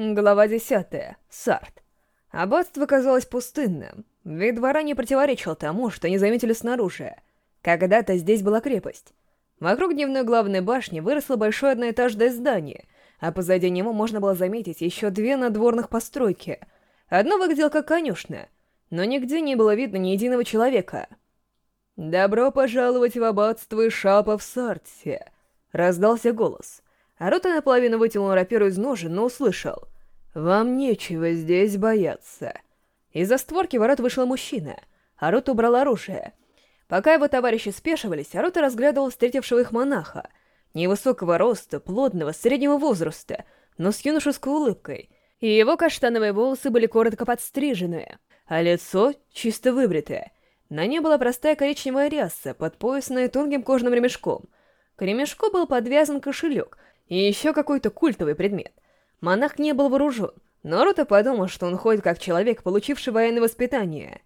Глава 10. Сарт. Аббатство казалось пустынным, ведь двора не противоречил тому, что не заметили снаружи. Когда-то здесь была крепость. Вокруг дневной главной башни выросло большое одноэтажное здание, а позади него можно было заметить еще две надворных постройки. Одно выглядело как конюшня, но нигде не было видно ни единого человека. «Добро пожаловать в аббатство Ишапа в Сарте!» — раздался голос — Арота наполовину вытянул рапиру из ножен, но услышал. «Вам нечего здесь бояться». Из-за створки ворот вышел мужчина. Арота убрал оружие. Пока его товарищи спешивались, Арота разглядывал встретившего их монаха. Невысокого роста, плодного, среднего возраста, но с юношеской улыбкой. И его каштановые волосы были коротко подстрижены, а лицо чисто выбритое. На ней была простая коричневая ряса, подпоясанная тонким кожаным ремешком. К ремешку был подвязан кошелек — еще какой-то культовый предмет. Монах не был вооружен. но Наруто подумал, что он ходит как человек, получивший военное воспитание.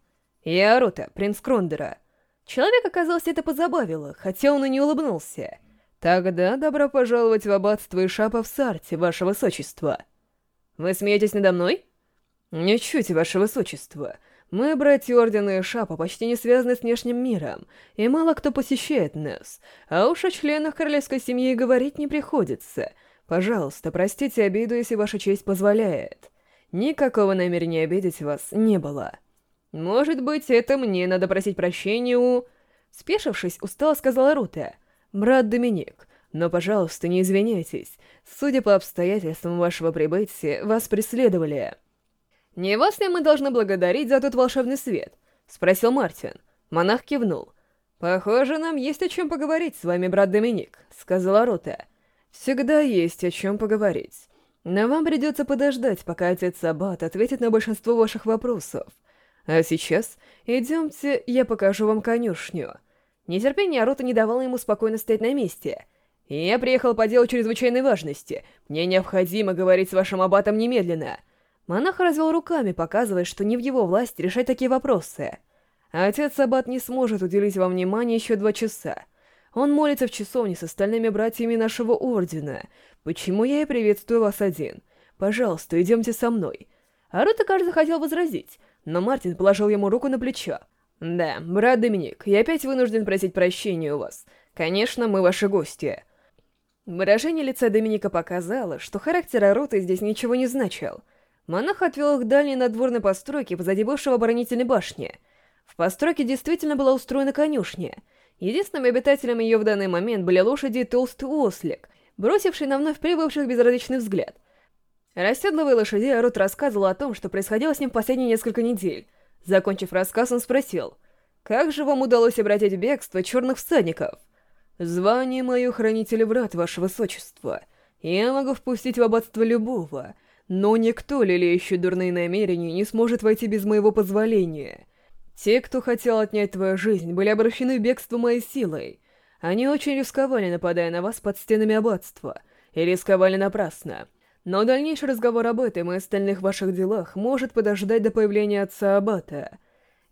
Я Аруто, принц Крондера. Человек, оказалось, это позабавило, хотя он и не улыбнулся. Тогда добро пожаловать в аббатство и шапа в Сарте, ваше высочество. Вы смеетесь надо мной? Ничуть, ваше высочество. Мы, братья Ордена и Шапа, почти не связаны с внешним миром, и мало кто посещает нас, а уж о членах королевской семьи говорить не приходится. Пожалуйста, простите обиду, если ваша честь позволяет. Никакого намерения обидеть вас не было. Может быть, это мне надо просить прощения у... Спешившись, устало сказала Рута. «Брат Доминик, но, пожалуйста, не извиняйтесь. Судя по обстоятельствам вашего прибытия, вас преследовали». Не вас ли мы должны благодарить за тот волшебный свет?» — спросил Мартин. Монах кивнул. «Похоже, нам есть о чем поговорить с вами, брат Доминик», — сказала Рута. «Всегда есть о чем поговорить. Но вам придется подождать, пока отец Саббат ответит на большинство ваших вопросов. А сейчас идемте, я покажу вам конюшню». Нетерпение Арута не давало ему спокойно стоять на месте. «Я приехал по делу чрезвычайной важности. Мне необходимо говорить с вашим аббатом немедленно». Монах развел руками, показывая, что не в его власти решать такие вопросы. А отец Сабат не сможет уделить вам внимание еще два часа. Он молится в часовне с остальными братьями нашего ордена. Почему я и приветствую вас один? Пожалуйста, идемте со мной. Арута, кажется, хотел возразить, но Мартин положил ему руку на плечо. «Да, брат Доминик, я опять вынужден просить прощения у вас. Конечно, мы ваши гости». Выражение лица Доминика показало, что характер Аруты здесь ничего не значил — Монах отвел их к дальней надворной постройке позади бывшего оборонительной башни. В постройке действительно была устроена конюшня. Единственным обитателем ее в данный момент были лошади и толстый ослик, бросивший на вновь прибывших безразличный взгляд. Расседлывая лошадей, Арут рассказывал о том, что происходило с ним последние несколько недель. Закончив рассказ, он спросил, «Как же вам удалось обратить в бегство Но никто, лелеющий дурные намерения, не сможет войти без моего позволения. Те, кто хотел отнять твою жизнь, были обращены в бегство моей силой. Они очень рисковали, нападая на вас под стенами аббатства, и рисковали напрасно. Но дальнейший разговор об этом и остальных ваших делах может подождать до появления отца Аббата.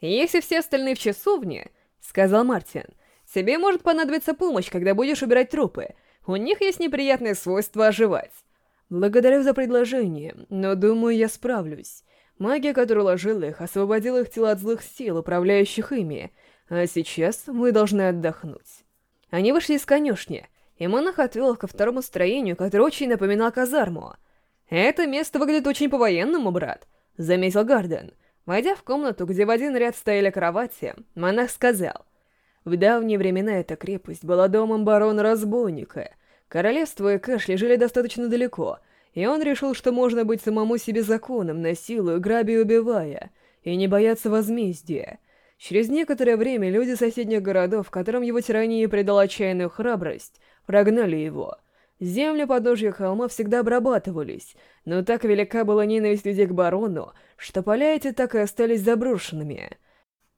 «Если все остальные в часовне», — сказал Мартин, — «тебе может понадобиться помощь, когда будешь убирать трупы. У них есть неприятное свойство оживать. Благодарю за предложение, но думаю, я справлюсь. Магия, которая ложила их, освободила их тела от злых сил, управляющих ими. А сейчас мы должны отдохнуть. Они вышли из конюшни, и монах отвел их ко второму строению, которое очень напоминало казарму. «Это место выглядит очень по-военному, брат», — заметил Гарден. Войдя в комнату, где в один ряд стояли кровати, монах сказал, «В давние времена эта крепость была домом барона-разбойника, Королевство и Экэш лежали достаточно далеко, и он решил, что можно быть самому себе законом, насилуя, грабя и убивая, и не бояться возмездия. Через некоторое время люди соседних городов, которым его тирания придала отчаянную храбрость, прогнали его. Земли подножья холма всегда обрабатывались, но так велика была ненависть людей к барону, что поля эти так и остались заброшенными —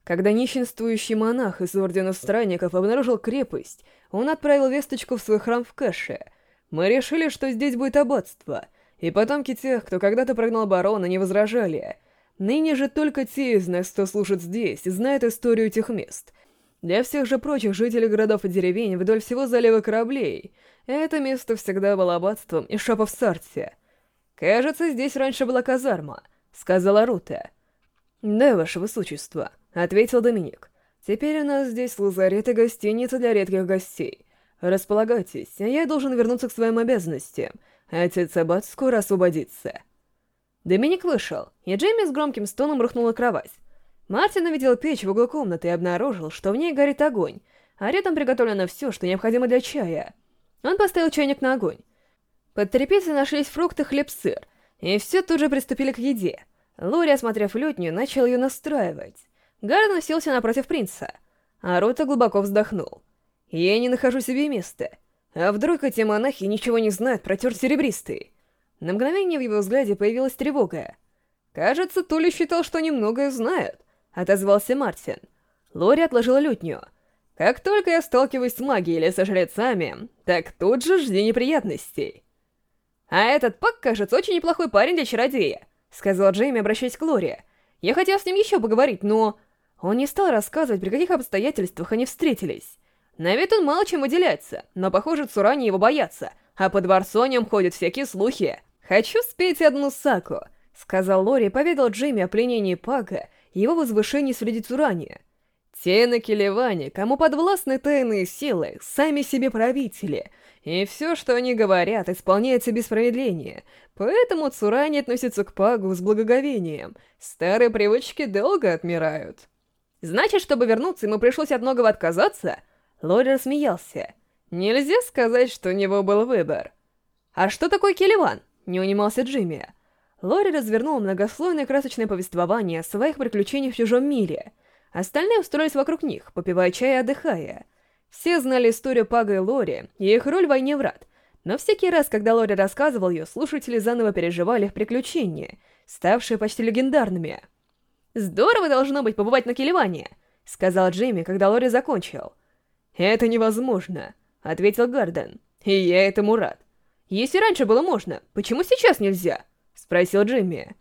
когда нищенствующий монах из Ордена Странников обнаружил крепость, он отправил весточку в свой храм в Кэше. Мы решили, что здесь будет аббатство, и потомки тех, кто когда-то прогнал барона, не возражали. Ныне же только те из нас, кто служит здесь, знают историю этих мест. Для всех же прочих жителей городов и деревень вдоль всего залива кораблей. Это место всегда было аббатством и шапов Сарте. «Кажется, здесь раньше была казарма», — сказала Рута. «Да, ваше высочество» ответил Доминик. «Теперь у нас здесь лазарет и гостиница для редких гостей. Располагайтесь, а я должен вернуться к своим обязанностям. Отец Аббат скоро освободится». Доминик вышел, и Джейми с громким стоном рухнула кровать. Мартин увидел печь в углу комнаты и обнаружил, что в ней горит огонь, а рядом приготовлено все, что необходимо для чая. Он поставил чайник на огонь. Под тряпицей нашлись фрукты, хлеб, сыр, и все тут же приступили к еде. Лори, осмотрев лютню, начал ее настраивать. Гарн уселся напротив принца, а Рота глубоко вздохнул. «Я не нахожу себе места. А вдруг эти монахи ничего не знают про тер серебристый?» На мгновение в его взгляде появилась тревога. «Кажется, Тули считал, что немногое знает», — отозвался Мартин. Лори отложила лютню. «Как только я сталкиваюсь с магией или со жрецами, так тут же жди неприятностей». «А этот Пак, кажется, очень неплохой парень для чародея», — сказал Джейми, обращаясь к Лори. «Я хотел с ним еще поговорить, но...» Он не стал рассказывать, при каких обстоятельствах они встретились. На вид он мало чем уделяется, но, похоже, Цурани его боятся, а по дворцу о нем ходят всякие слухи. «Хочу спеть одну саку», — сказал Лори и поведал Джимми о пленении Пага и его возвышении среди Цурани. «Те на Келеване, кому подвластны тайные силы, сами себе правители, и все, что они говорят, исполняется без промедления, поэтому Цурани относятся к Пагу с благоговением, старые привычки долго отмирают». Значит, чтобы вернуться, ему пришлось от многого отказаться? Лори рассмеялся. Нельзя сказать, что у него был выбор. «А что такое Келеван?» — не унимался Джимми. Лори развернул многослойное красочное повествование о своих приключениях в чужом мире. Остальные устроились вокруг них, попивая чай и отдыхая. Все знали историю Пага и Лори и их роль в «Войне врат», но всякий раз, когда Лори рассказывал ее, слушатели заново переживали их приключения, ставшие почти легендарными — Здорово должно быть побывать на Келеване, сказал Джимми, когда Лори закончил. Это невозможно, ответил Гарден. И я этому рад. Если раньше было можно, почему сейчас нельзя? спросил Джимми.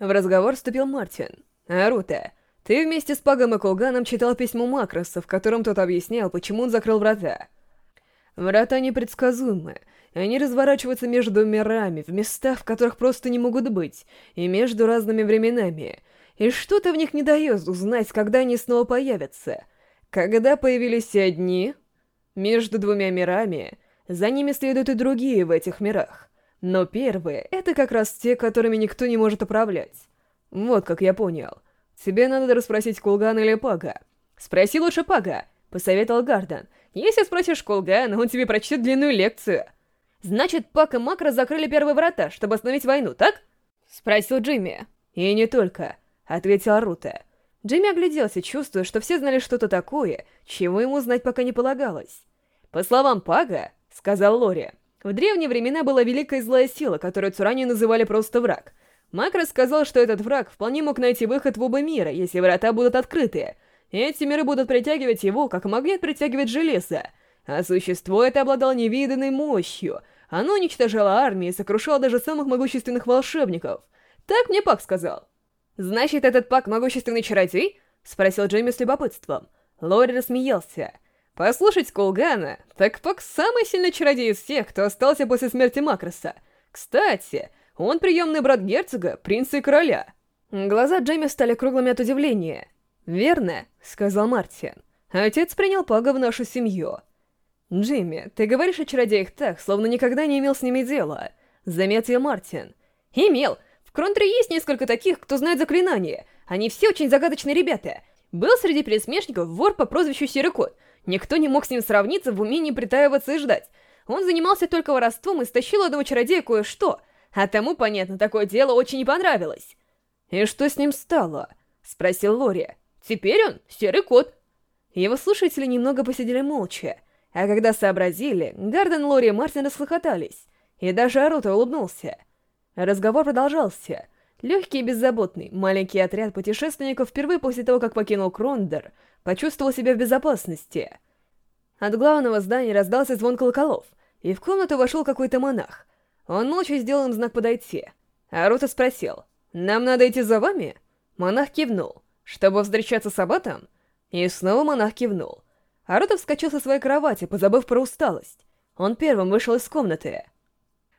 В разговор вступил Мартин. Арута, ты вместе с Пагом и Колганом читал письмо Макроса, в котором тот объяснял, почему он закрыл врата. Врата непредсказуемы. Они разворачиваются между мирами, в местах, в которых просто не могут быть, и между разными временами. И что-то в них не дает узнать, когда они снова появятся. Когда появились одни, между двумя мирами, за ними следуют и другие в этих мирах. Но первые — это как раз те, которыми никто не может управлять. Вот как я понял. Тебе надо расспросить Кулган или Пага. Спроси лучше Пага, посоветовал Гарден. Если спросишь Кулгана, он тебе прочтет длинную лекцию. Значит, Пак и Макро закрыли первые врата, чтобы остановить войну, так? Спросил Джимми. И не только ответил Арута. Джимми огляделся, чувствуя, что все знали что-то такое, чего ему знать пока не полагалось. «По словам Пага», — сказал Лори, — «в древние времена была великая злая сила, которую Цурани называли просто враг. Мак рассказал, что этот враг вполне мог найти выход в оба мира, если врата будут открыты, эти миры будут притягивать его, как магнит притягивает железо. А существо это обладало невиданной мощью. Оно уничтожало армии и сокрушало даже самых могущественных волшебников. Так мне Паг сказал. «Значит, этот пак могущественный чародей?» — спросил Джейми с любопытством. Лори рассмеялся. «Послушать Кулгана, так пак самый сильный чародей из всех, кто остался после смерти Макроса. Кстати, он приемный брат герцога, принца и короля». Глаза Джейми стали круглыми от удивления. «Верно», — сказал Мартин. «Отец принял пага в нашу семью». «Джимми, ты говоришь о чародеях так, словно никогда не имел с ними дела», — заметил Мартин. «Имел! Кронтре есть несколько таких, кто знает заклинания. Они все очень загадочные ребята. Был среди пересмешников вор по прозвищу Серикот. Никто не мог с ним сравниться в умении притаиваться и ждать. Он занимался только воровством и стащил одного чародея кое-что. А тому, понятно, такое дело очень не понравилось. «И что с ним стало?» — спросил Лори. «Теперь он серый кот». Его слушатели немного посидели молча. А когда сообразили, Гарден, Лори и Мартин расхохотались. И даже Арута улыбнулся. Разговор продолжался. Легкий и беззаботный, маленький отряд путешественников впервые после того, как покинул Крондер, почувствовал себя в безопасности. От главного здания раздался звон колоколов, и в комнату вошел какой-то монах. Он молча сделал им знак подойти. Арута спросил, «Нам надо идти за вами?» Монах кивнул, «Чтобы встречаться с Абатом?» И снова монах кивнул. Арута вскочил со своей кровати, позабыв про усталость. Он первым вышел из комнаты.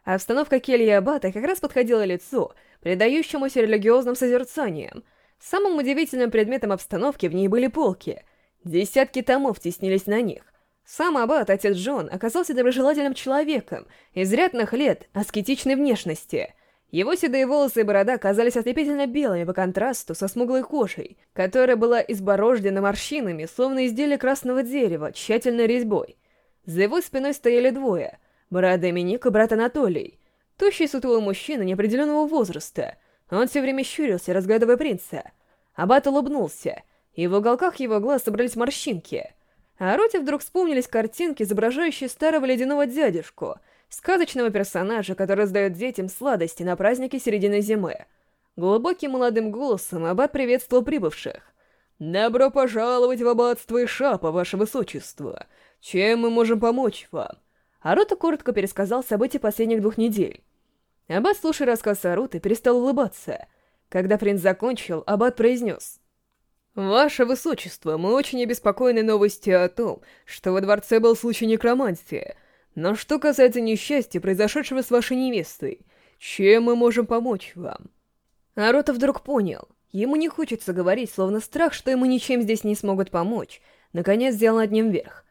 А обстановка кельи Аббата как раз подходила лицу, предающемуся религиозным созерцаниям. Самым удивительным предметом обстановки в ней были полки. Десятки томов теснились на них. Сам Аббат, отец Джон, оказался доброжелательным человеком, изрядных лет, аскетичной внешности. Его седые волосы и борода казались ослепительно белыми по контрасту со смуглой кожей, которая была изборождена морщинами, словно изделие красного дерева, тщательной резьбой. За его спиной стояли двое, брата Миник и брат Анатолий. Тощий сутулый мужчина неопределенного возраста. Он все время щурился, разглядывая принца. Аббат улыбнулся, и в уголках его глаз собрались морщинки. А Роте вдруг вспомнились картинки, изображающие старого ледяного дядюшку, сказочного персонажа, который раздает детям сладости на празднике середины зимы. Глубоким молодым голосом Аббат приветствовал прибывших. «Добро пожаловать в аббатство Ишапа, ваше высочество! Чем мы можем помочь вам?» Арута коротко пересказал события последних двух недель. Аббат, слушая рассказ Аруты, перестал улыбаться. Когда принц закончил, Аббат произнес. «Ваше Высочество, мы очень обеспокоены новостью о том, что во дворце был случай некромантии. Но что касается несчастья, произошедшего с вашей невестой, чем мы можем помочь вам?» Арута вдруг понял. Ему не хочется говорить, словно страх, что ему ничем здесь не смогут помочь. Наконец, сделал над ним верх —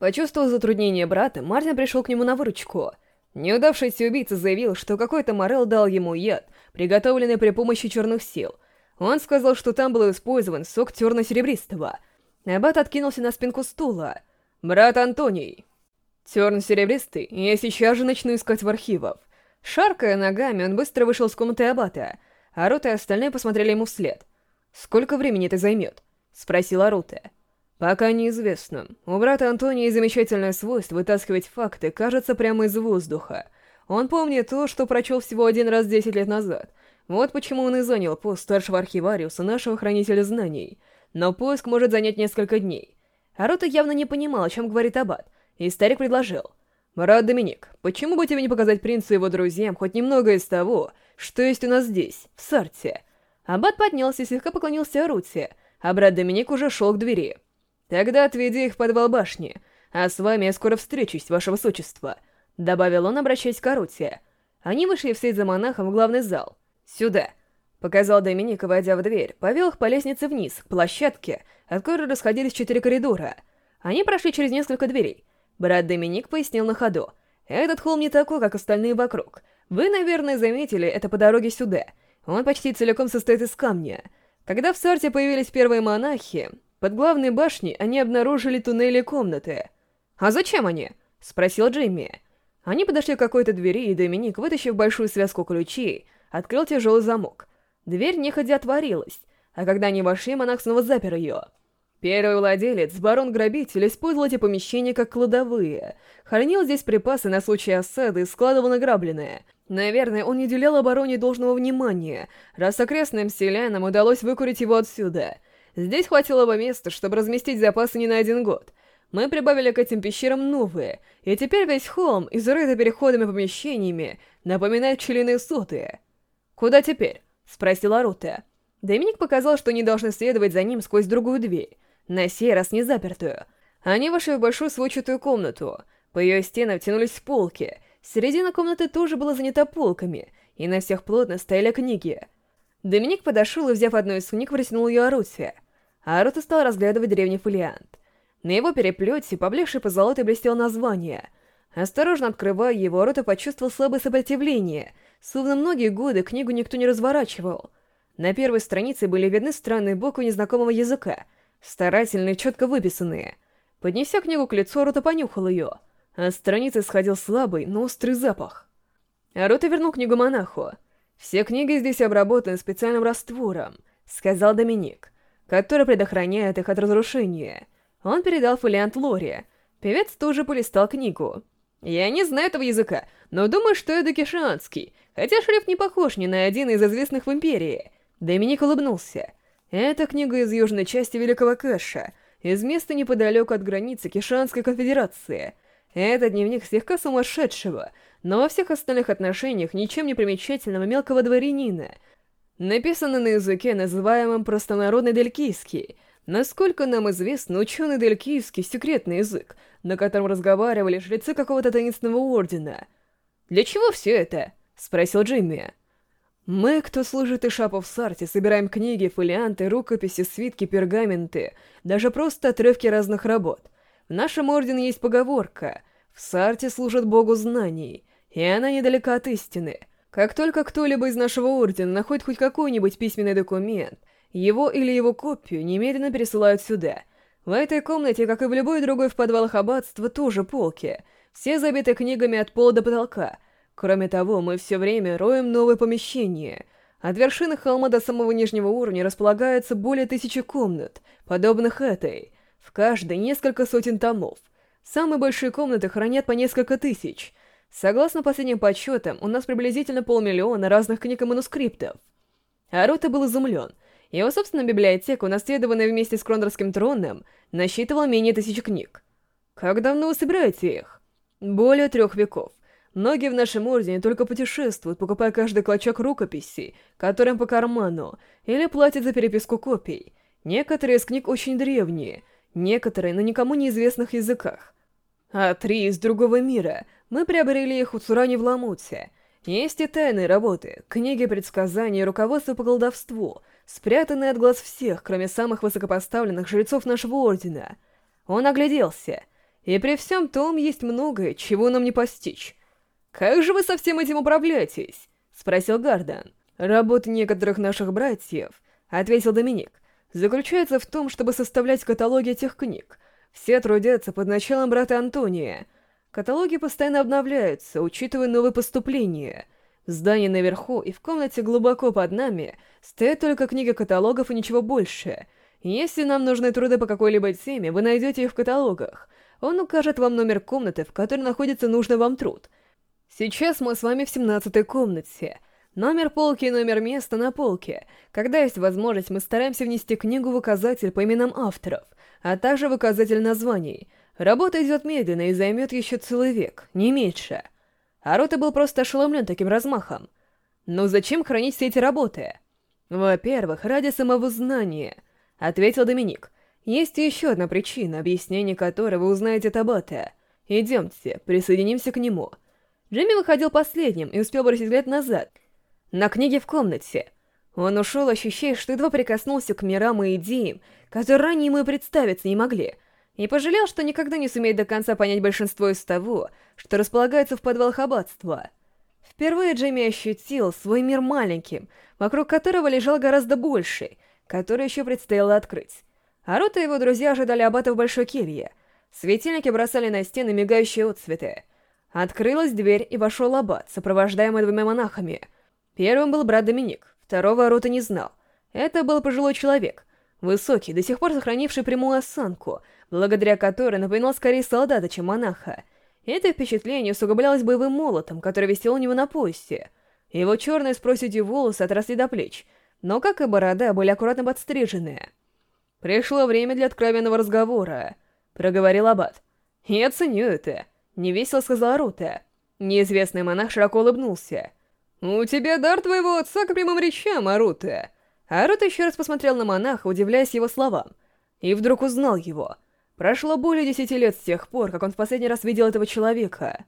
Почувствовав затруднение брата, Мартин пришел к нему на выручку. Неудавшийся убийца заявил, что какой-то Морел дал ему яд, приготовленный при помощи черных сил. Он сказал, что там был использован сок терно-серебристого. Аббат откинулся на спинку стула. «Брат Антоний!» Терн-серебристый, я сейчас же начну искать в архивах. Шаркая ногами, он быстро вышел с комнаты Аббата. Арута и остальные посмотрели ему вслед. «Сколько времени это займет?» — спросила Арута пока неизвестно. У брата Антония замечательное свойство вытаскивать факты, кажется, прямо из воздуха. Он помнит то, что прочел всего один раз 10 лет назад. Вот почему он и занял пост старшего архивариуса, нашего хранителя знаний. Но поиск может занять несколько дней. Арута явно не понимал, о чем говорит Аббат, и старик предложил. «Брат Доминик, почему бы тебе не показать принцу и его друзьям хоть немного из того, что есть у нас здесь, в Сарте?» Аббат поднялся и слегка поклонился Аруте, а брат Доминик уже шел к двери. «Тогда отведи их в подвал а с вами я скоро встречусь, ваше высочество», — добавил он, обращаясь к Арутия. Они вышли вслед за монахом в главный зал. «Сюда», — показал Доминик, войдя в дверь, повел их по лестнице вниз, к площадке, от которой расходились четыре коридора. Они прошли через несколько дверей. Брат Доминик пояснил на ходу. «Этот холм не такой, как остальные вокруг. Вы, наверное, заметили это по дороге сюда. Он почти целиком состоит из камня». Когда в Сарте появились первые монахи, под главной башней они обнаружили туннели комнаты. «А зачем они?» — спросил Джимми. Они подошли к какой-то двери, и Доминик, вытащив большую связку ключей, открыл тяжелый замок. Дверь неходя отворилась, а когда они вошли, монах снова запер ее. Первый владелец, барон-грабитель, использовал эти помещения как кладовые. Хранил здесь припасы на случай осады и складывал награбленное. Наверное, он не уделял обороне должного внимания, раз окрестным селянам удалось выкурить его отсюда — Здесь хватило бы места, чтобы разместить запасы не на один год. Мы прибавили к этим пещерам новые, и теперь весь холм, изрытый переходами и помещениями, напоминает пчелиные соты. «Куда теперь?» — спросила Рута. Доминик показал, что они должны следовать за ним сквозь другую дверь, на сей раз не запертую. Они вошли в большую сводчатую комнату. По ее стенам тянулись полки. Середина комнаты тоже была занята полками, и на всех плотно стояли книги — Доминик подошел и, взяв одну из книг, протянул ее Аруте. А Арута стал разглядывать древний фолиант. На его переплете, поблекший по золотой, блестело название. Осторожно открывая его, Арута почувствовал слабое сопротивление, словно многие годы книгу никто не разворачивал. На первой странице были видны странные буквы незнакомого языка, старательно и четко выписанные. Поднеся книгу к лицу, Арута понюхал ее. От страницы сходил слабый, но острый запах. Арута вернул книгу монаху. Все книги здесь обработаны специальным раствором, сказал Доминик, который предохраняет их от разрушения. Он передал фолиант Лоре. Певец тоже полистал книгу. Я не знаю этого языка, но думаю, что это кишанский, хотя шрифт не похож ни на один из известных в Империи. Доминик улыбнулся. Это книга из южной части Великого Кэша, из места неподалеку от границы Кишанской конфедерации. Это дневник слегка сумасшедшего, но во всех остальных отношениях ничем не примечательного мелкого дворянина. Написано на языке, называемом простонародный делькийский. Насколько нам известно, ученый делькийский — секретный язык, на котором разговаривали жрецы какого-то таинственного ордена. «Для чего все это?» — спросил Джимми. «Мы, кто служит Ишапу в Сарте, собираем книги, фолианты, рукописи, свитки, пергаменты, даже просто отрывки разных работ. В нашем ордене есть поговорка — в Сарте служат богу знаний и она недалека от истины. Как только кто-либо из нашего ордена находит хоть какой-нибудь письменный документ, его или его копию немедленно пересылают сюда. В этой комнате, как и в любой другой в подвалах аббатства, тоже полки. Все забиты книгами от пола до потолка. Кроме того, мы все время роем новые помещения. От вершины холма до самого нижнего уровня располагается более тысячи комнат, подобных этой. В каждой несколько сотен томов. Самые большие комнаты хранят по несколько тысяч – Согласно последним подсчетам, у нас приблизительно полмиллиона разных книг и манускриптов. Арута был изумлен. Его собственная библиотека, унаследованная вместе с Крондорским троном, насчитывала менее тысячи книг. Как давно вы собираете их? Более трех веков. Многие в нашем ордене только путешествуют, покупая каждый клочок рукописи, которым по карману, или платят за переписку копий. Некоторые из книг очень древние, некоторые на никому неизвестных языках. А три из другого мира — мы приобрели их у Цурани в Ламуте. Есть и тайные работы, книги предсказаний и руководство по колдовству, спрятанные от глаз всех, кроме самых высокопоставленных жрецов нашего ордена. Он огляделся. И при всем том есть многое, чего нам не постичь. «Как же вы со всем этим управляетесь?» — спросил Гардан. «Работа некоторых наших братьев», — ответил Доминик, — «заключается в том, чтобы составлять каталоги этих книг. Все трудятся под началом брата Антония». Каталоги постоянно обновляются, учитывая новые поступления. Здание наверху и в комнате глубоко под нами стоят только книга каталогов и ничего больше. Если нам нужны труды по какой-либо теме, вы найдете их в каталогах. Он укажет вам номер комнаты, в которой находится нужный вам труд. Сейчас мы с вами в 17 комнате. Номер полки и номер места на полке. Когда есть возможность, мы стараемся внести книгу в указатель по именам авторов, а также в указатель названий — Работа идет медленно и займет еще целый век, не меньше. А был просто ошеломлен таким размахом. Но «Ну зачем хранить все эти работы? Во-первых, ради самого знания, ответил Доминик. Есть еще одна причина, объяснение которой вы узнаете табате. Идемте, присоединимся к нему. Джимми выходил последним и успел бросить взгляд назад. На книге в комнате. Он ушел, ощущая, что едва прикоснулся к мирам и идеям, которые ранее ему и представиться не могли — и пожалел, что никогда не сумеет до конца понять большинство из того, что располагается в подвал аббатства. Впервые Джейми ощутил свой мир маленьким, вокруг которого лежал гораздо больший, который еще предстояло открыть. Арут и его друзья ожидали аббата в большой келье. Светильники бросали на стены мигающие отцветы. Открылась дверь, и вошел аббат, сопровождаемый двумя монахами. Первым был брат Доминик, второго Арута не знал. Это был пожилой человек, высокий, до сих пор сохранивший прямую осанку — благодаря которой напоминал скорее солдата, чем монаха. Это впечатление усугублялось боевым молотом, который висел у него на поясе. Его черные с проседью волосы отросли до плеч, но, как и борода, были аккуратно подстрижены. «Пришло время для откровенного разговора», — проговорил Аббат. «Я ценю это», — невесело сказала Рута. Неизвестный монах широко улыбнулся. «У тебя дар твоего отца к прямым речам, Арута!» а Арута еще раз посмотрел на монаха, удивляясь его словам, и вдруг узнал его — Прошло более десяти лет с тех пор, как он в последний раз видел этого человека.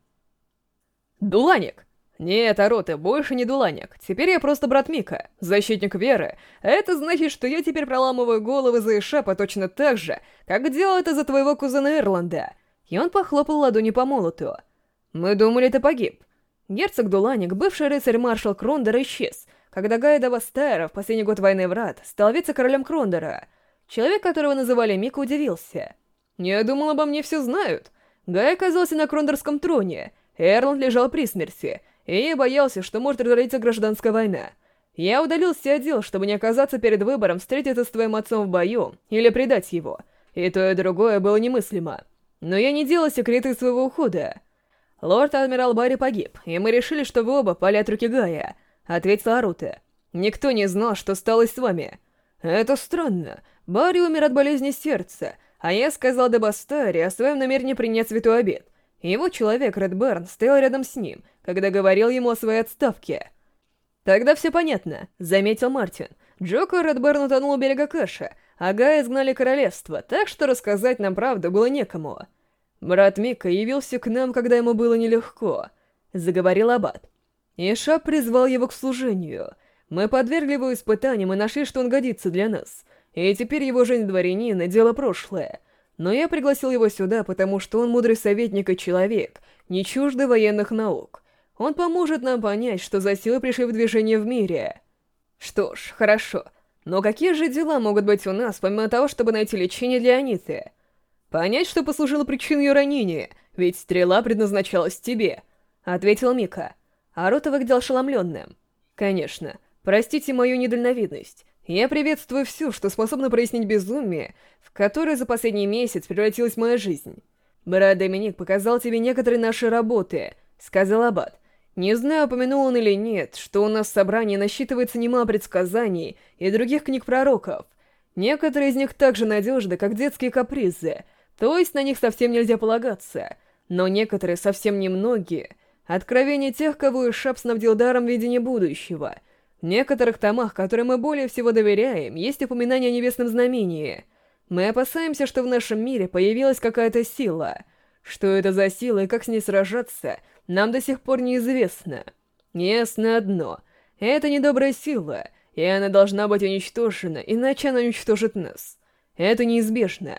Дуланик! Нет, Аро, ты больше не Дуланик. Теперь я просто брат Мика, защитник веры. Это значит, что я теперь проламываю головы за Ишепа точно так же, как делал это за твоего кузена Эрланда. И он похлопал ладони по молоту. Мы думали, ты погиб. Герцог Дуланик, бывший рыцарь-маршал Крондер, исчез, когда Гайда Вастайра в последний год войны врат стал вице-королем Крондера. Человек, которого называли Мика, удивился. Я думал, обо мне все знают. Да я оказался на Крондорском троне, Эрланд лежал при смерти, и я боялся, что может разразиться гражданская война. Я удалился все отдел, чтобы не оказаться перед выбором встретиться с твоим отцом в бою или предать его. И то, и другое было немыслимо. Но я не делал секреты своего ухода. «Лорд-адмирал Барри погиб, и мы решили, что вы оба пали от руки Гая», — ответила Арута. «Никто не знал, что стало с вами». «Это странно. Барри умер от болезни сердца, а я сказал Дебастаре о своем намерении принять святой обед. Его человек, Ред Берн, стоял рядом с ним, когда говорил ему о своей отставке. «Тогда все понятно», — заметил Мартин. Джоко Редберн утонул у берега Кэша, а Гая изгнали королевство, так что рассказать нам правду было некому. «Брат Мика явился к нам, когда ему было нелегко», — заговорил Аббат. Иша призвал его к служению. Мы подвергли его испытаниям и нашли, что он годится для нас и теперь его жизнь дворянина — дело прошлое. Но я пригласил его сюда, потому что он мудрый советник и человек, не чуждый военных наук. Он поможет нам понять, что за силы пришли в движение в мире. Что ж, хорошо. Но какие же дела могут быть у нас, помимо того, чтобы найти лечение для Аниты? Понять, что послужило причиной ее ранения, ведь стрела предназначалась тебе, — ответил Мика. Аротов выглядел ошеломленным. Конечно. Простите мою недальновидность. Я приветствую все, что способно прояснить безумие, в которое за последний месяц превратилась моя жизнь. Брат Доминик показал тебе некоторые наши работы, сказал Аббат. Не знаю, упомянул он или нет, что у нас в собрании насчитывается немало предсказаний и других книг пророков. Некоторые из них так же надежны, как детские капризы, то есть на них совсем нельзя полагаться, но некоторые совсем немногие — откровение тех, кого Ишап снабдил даром видения будущего — в Некоторых томах, которым мы более всего доверяем, есть упоминание о небесном знамении. Мы опасаемся, что в нашем мире появилась какая-то сила. Что это за сила и как с ней сражаться, нам до сих пор неизвестно. Ясно одно. Это недобрая сила, и она должна быть уничтожена, иначе она уничтожит нас. Это неизбежно.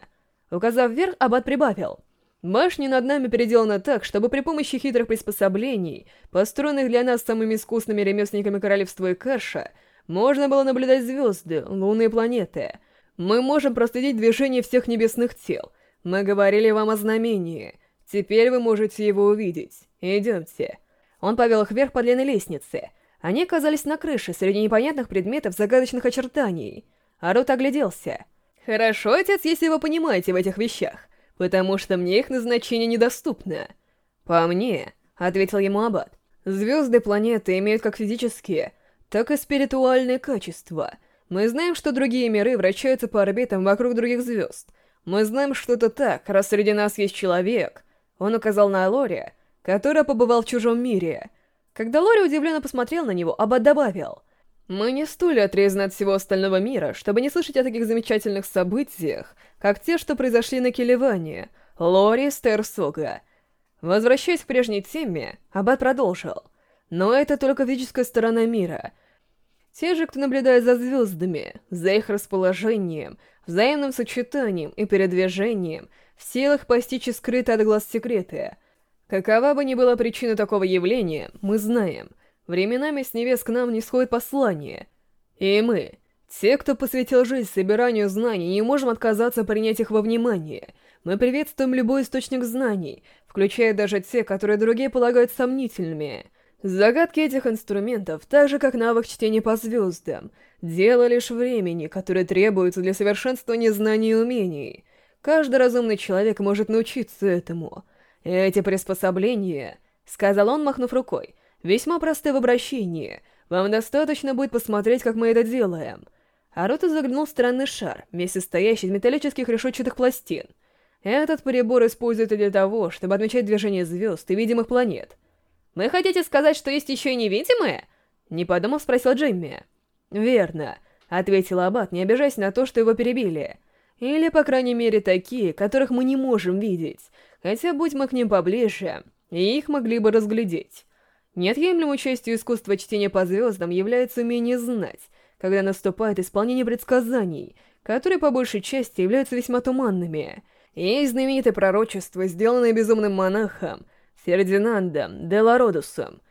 Указав вверх, Аббат прибавил — Башня над нами переделана так, чтобы при помощи хитрых приспособлений, построенных для нас самыми искусными ремесленниками королевства и Каша, можно было наблюдать звезды, луны и планеты. Мы можем проследить движение всех небесных тел. Мы говорили вам о знамении. Теперь вы можете его увидеть. Идемте. Он повел их вверх по длинной лестнице. Они оказались на крыше, среди непонятных предметов загадочных очертаний. Арут огляделся. «Хорошо, отец, если вы понимаете в этих вещах потому что мне их назначение недоступно. По мне, — ответил ему Аббат, — звезды планеты имеют как физические, так и спиритуальные качества. Мы знаем, что другие миры вращаются по орбитам вокруг других звезд. Мы знаем, что это так, раз среди нас есть человек. Он указал на Лори, которая побывал в чужом мире. Когда Лори удивленно посмотрел на него, Аббат добавил — «Мы не столь отрезаны от всего остального мира, чтобы не слышать о таких замечательных событиях, как те, что произошли на Келеване, Лори Стерсога». Возвращаясь к прежней теме, Аббат продолжил, «Но это только физическая сторона мира». Те же, кто наблюдает за звездами, за их расположением, взаимным сочетанием Временами с небес к нам не сходит послание. И мы, те, кто посвятил жизнь собиранию знаний, не можем отказаться принять их во внимание. Мы приветствуем любой источник знаний, включая даже те, которые другие полагают сомнительными. Загадки этих инструментов, так же как навык чтения по звездам, дело лишь времени, которое требуется для совершенствования знаний и умений. Каждый разумный человек может научиться этому. Эти приспособления, — сказал он, махнув рукой, — Весьма просты в обращении. Вам достаточно будет посмотреть, как мы это делаем». Арота заглянул в странный шар, вместе состоящий из металлических решетчатых пластин. Этот прибор используется для того, чтобы отмечать движение звезд и видимых планет. «Вы хотите сказать, что есть еще и невидимые?» Не подумав, спросил Джимми. «Верно», — ответил Аббат, не обижаясь на то, что его перебили. «Или, по крайней мере, такие, которых мы не можем видеть, хотя, будь мы к ним поближе, их могли бы разглядеть». Неотъемлемой частью искусства чтения по звездам является умение знать, когда наступает исполнение предсказаний, которые по большей части являются весьма туманными. Есть знаменитое пророчество, сделанное безумным монахом Фердинандом де Лародусом.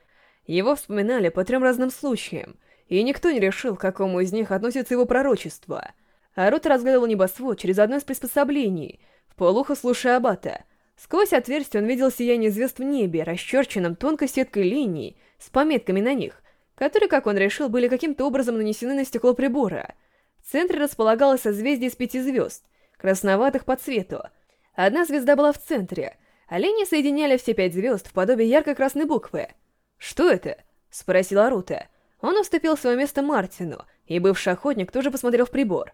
Его вспоминали по трем разным случаям, и никто не решил, к какому из них относится его пророчество. А рот разглядывал небосвод через одно из приспособлений, в полухо слушая Аббата — Сквозь отверстие он видел сияние звезд в небе, расчерченном тонкой сеткой линий, с пометками на них, которые, как он решил, были каким-то образом нанесены на стекло прибора. В центре располагалось созвездие из пяти звезд, красноватых по цвету. Одна звезда была в центре, а линии соединяли все пять звезд в подобие ярко-красной буквы. «Что это?» — спросил Арута. Он уступил свое место Мартину, и бывший охотник тоже посмотрел в прибор.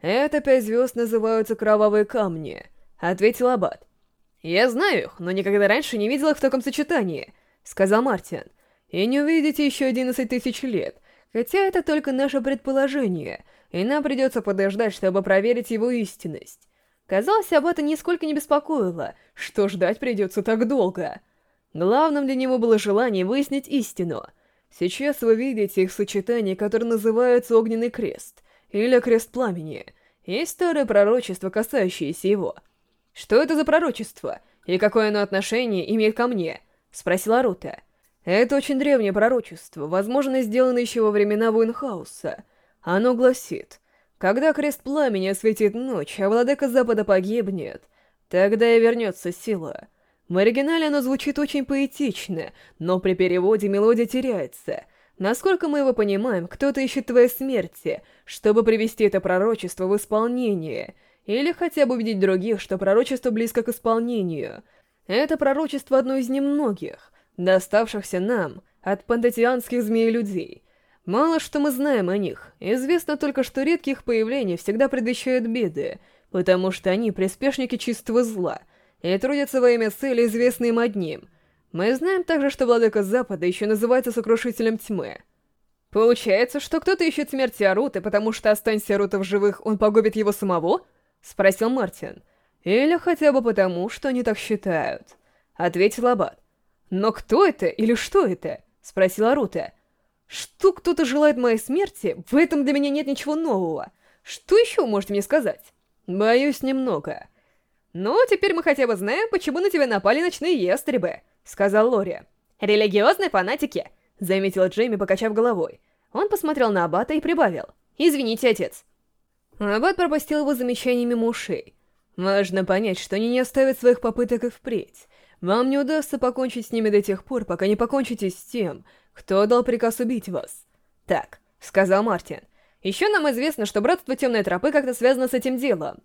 «Это пять звезд называются кровавые камни», — ответил Аббат. «Я знаю их, но никогда раньше не видел их в таком сочетании», — сказал Мартин. «И не увидите еще 11 тысяч лет, хотя это только наше предположение, и нам придется подождать, чтобы проверить его истинность». Казалось, об это нисколько не беспокоило, что ждать придется так долго. Главным для него было желание выяснить истину. Сейчас вы видите их сочетание, которое называется «Огненный крест» или «Крест пламени», Есть старое пророчество, касающееся его — «Что это за пророчество? И какое оно отношение имеет ко мне?» — спросила Рута. «Это очень древнее пророчество, возможно, сделано еще во времена Вуинхауса. Оно гласит, когда крест пламени осветит ночь, а владыка Запада погибнет, тогда и вернется сила». В оригинале оно звучит очень поэтично, но при переводе мелодия теряется. Насколько мы его понимаем, кто-то ищет твоей смерти, чтобы привести это пророчество в исполнение — или хотя бы убедить других, что пророчество близко к исполнению. Это пророчество одно из немногих, доставшихся нам от пантатианских змей-людей. Мало что мы знаем о них, известно только, что редких появления всегда предвещают беды, потому что они приспешники чистого зла и трудятся во имя цели, известной им одним. Мы знаем также, что владыка Запада еще называется Сокрушителем Тьмы. Получается, что кто-то ищет смерти Аруты, потому что останься Арута в живых, он погубит его самого? — спросил Мартин. «Или хотя бы потому, что они так считают», — ответил Абат. «Но кто это или что это?» — спросила Рута. «Что кто-то желает моей смерти, в этом для меня нет ничего нового. Что еще можете мне сказать?» «Боюсь немного». «Ну, теперь мы хотя бы знаем, почему на тебя напали ночные ястребы», — сказал Лори. «Религиозные фанатики», — заметил Джейми, покачав головой. Он посмотрел на Абата и прибавил. «Извините, отец». Вот пропустил возмещение мимо ушей. Важно понять, что они не оставят своих попыток и впредь. Вам не удастся покончить с ними до тех пор, пока не покончите с тем, кто дал приказ убить вас. Так, сказал Мартин. Еще нам известно, что Братство Темной Тропы как-то связано с этим делом.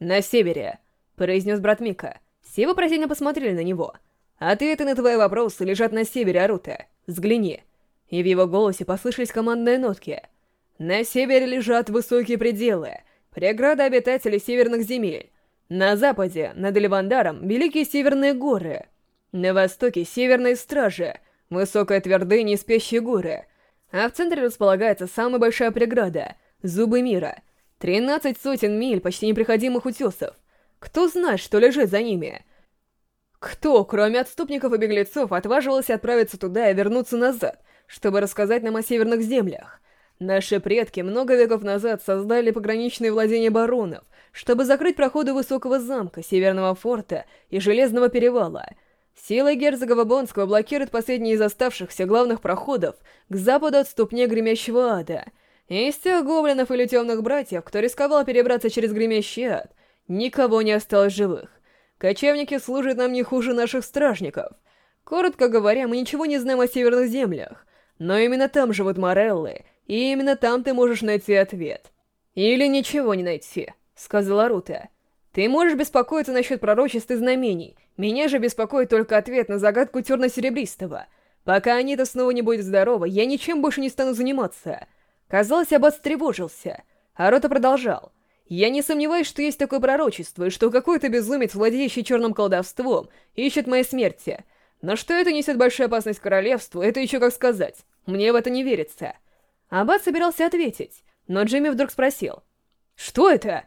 На севере, произнес брат Мика. Все вопросительно посмотрели на него. Ответы на твои вопросы лежат на севере, Арута. Взгляни. И в его голосе послышались командные нотки — на севере лежат высокие пределы, преграды обитателей северных земель. На западе, над Левандаром, великие северные горы. На востоке северные стражи, высокая твердыня и спящие горы. А в центре располагается самая большая преграда — зубы мира. тринадцать сотен миль почти непроходимых утесов. Кто знает, что лежит за ними? Кто, кроме отступников и беглецов, отваживался отправиться туда и вернуться назад, чтобы рассказать нам о северных землях? Наши предки много веков назад создали пограничные владения баронов, чтобы закрыть проходы высокого замка, северного форта и железного перевала. Сила герцога Бонского блокирует последние из оставшихся главных проходов к западу от ступня гремящего ада. Из тех гоблинов или темных братьев, кто рисковал перебраться через гремящий ад, никого не осталось живых. Кочевники служат нам не хуже наших стражников. Коротко говоря, мы ничего не знаем о северных землях, но именно там живут Мореллы, и именно там ты можешь найти ответ. Или ничего не найти, сказала Рута. Ты можешь беспокоиться насчет пророчеств и знамений. Меня же беспокоит только ответ на загадку терно-серебристого. Пока Анита снова не будет здорова, я ничем больше не стану заниматься. Казалось, Аббат встревожился. А Рута продолжал. Я не сомневаюсь, что есть такое пророчество, и что какой-то безумец, владеющий черным колдовством, ищет моей смерти. Но что это несет большую опасность королевству, это еще как сказать. Мне в это не верится. Аббат собирался ответить, но Джимми вдруг спросил. «Что это?»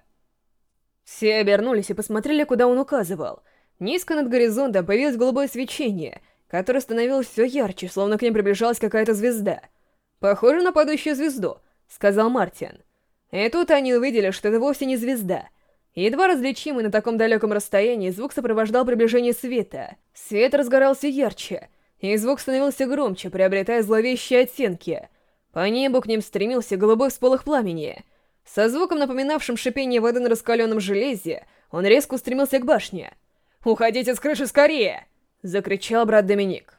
Все обернулись и посмотрели, куда он указывал. Низко над горизонтом появилось голубое свечение, которое становилось все ярче, словно к ним приближалась какая-то звезда. «Похоже на падающую звезду», — сказал Мартин. И тут они увидели, что это вовсе не звезда — Едва различимый на таком далеком расстоянии, звук сопровождал приближение света. Свет разгорался ярче, и звук становился громче, приобретая зловещие оттенки. По небу к ним стремился голубой всполох пламени. Со звуком, напоминавшим шипение воды на раскаленном железе, он резко устремился к башне. «Уходите с крыши скорее!» — закричал брат Доминик.